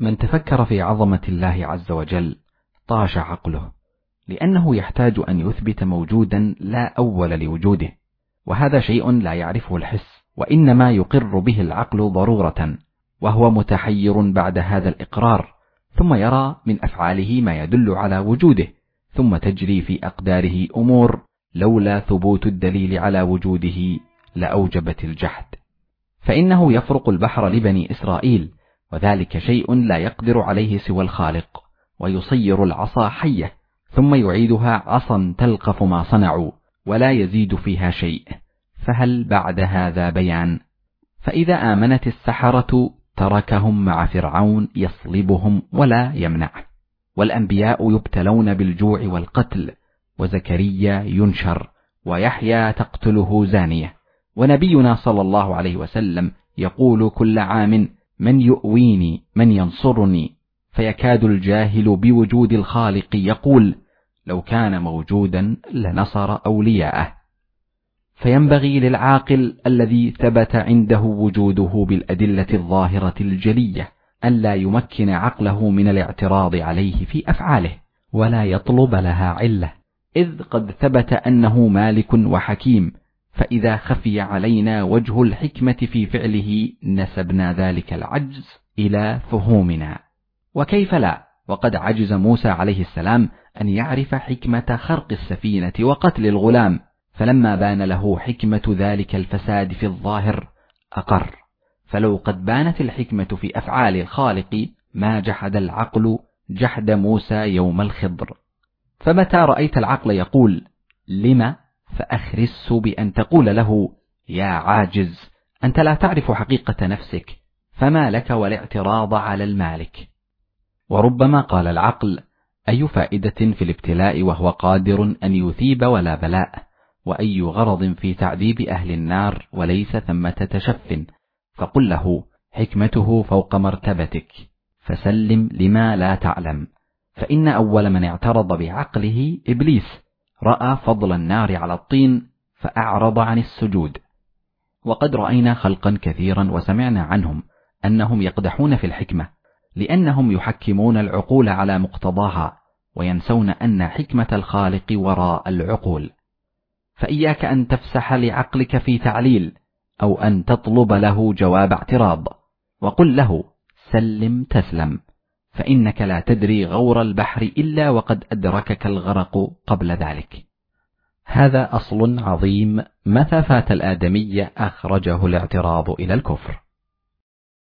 من تفكر في عظمة الله عز وجل طاش عقله لأنه يحتاج أن يثبت موجودا لا أول لوجوده وهذا شيء لا يعرفه الحس وإنما يقر به العقل ضرورة وهو متحير بعد هذا الإقرار ثم يرى من أفعاله ما يدل على وجوده ثم تجري في أقداره أمور لولا ثبوت الدليل على وجوده لأوجبت الجحد. فإنه يفرق البحر لبني إسرائيل وذلك شيء لا يقدر عليه سوى الخالق ويصير العصا حية ثم يعيدها عصا تلقف ما صنعوا ولا يزيد فيها شيء. فهل بعد هذا بيان؟ فإذا آمنت السحرة تركهم مع فرعون يصلبهم ولا يمنع. والأنبياء يبتلون بالجوع والقتل وزكريا ينشر ويحيى تقتله زانية. ونبينا صلى الله عليه وسلم يقول كل عام من يؤويني من ينصرني؟ فيكاد الجاهل بوجود الخالق يقول لو كان موجودا لنصر أولياءه. فينبغي للعاقل الذي ثبت عنده وجوده بالأدلة الظاهرة الجلية ألا يمكن عقله من الاعتراض عليه في أفعاله ولا يطلب لها علة إذ قد ثبت أنه مالك وحكيم. فإذا خفي علينا وجه الحكمة في فعله نسبنا ذلك العجز إلى فهومنا. وكيف لا؟ وقد عجز موسى عليه السلام أن يعرف حكمة خرق السفينة وقتل الغلام فلما بان له حكمة ذلك الفساد في الظاهر أقر. فلو قد بانت الحكمة في أفعال الخالق ما جحد العقل جحد موسى يوم الخضر. فمتى رأيت العقل يقول لم فأخرس بأن تقول له يا عاجز أنت لا تعرف حقيقة نفسك فما لك والاعتراض على المالك؟ وربما قال العقل أي فائدة في الابتلاء وهو قادر أن يثيب ولا بلاء؟ وأي غرض في تعذيب أهل النار وليس ثمة تشف؟ فقل له حكمته فوق مرتبتك فسلم لما لا تعلم فإن أول من اعترض بعقله إبليس رأى فضل النار على الطين فأعرض عن السجود. وقد رأينا خلقا كثيرا وسمعنا عنهم أنهم يقدحون في الحكمة لأنهم يحكمون العقول على مقتضاها وينسون أن حكمة الخالق وراء العقول. فإياك أن تفسح لعقلك في تعليل أو أن تطلب له جواب اعتراض وقل له سلم تسلم. فإنك لا تدري غور البحر إلا وقد أدركك الغرق قبل ذلك. هذا أصل عظيم. متى فات الآدمي أخرجه الاعتراض إلى الكفر؟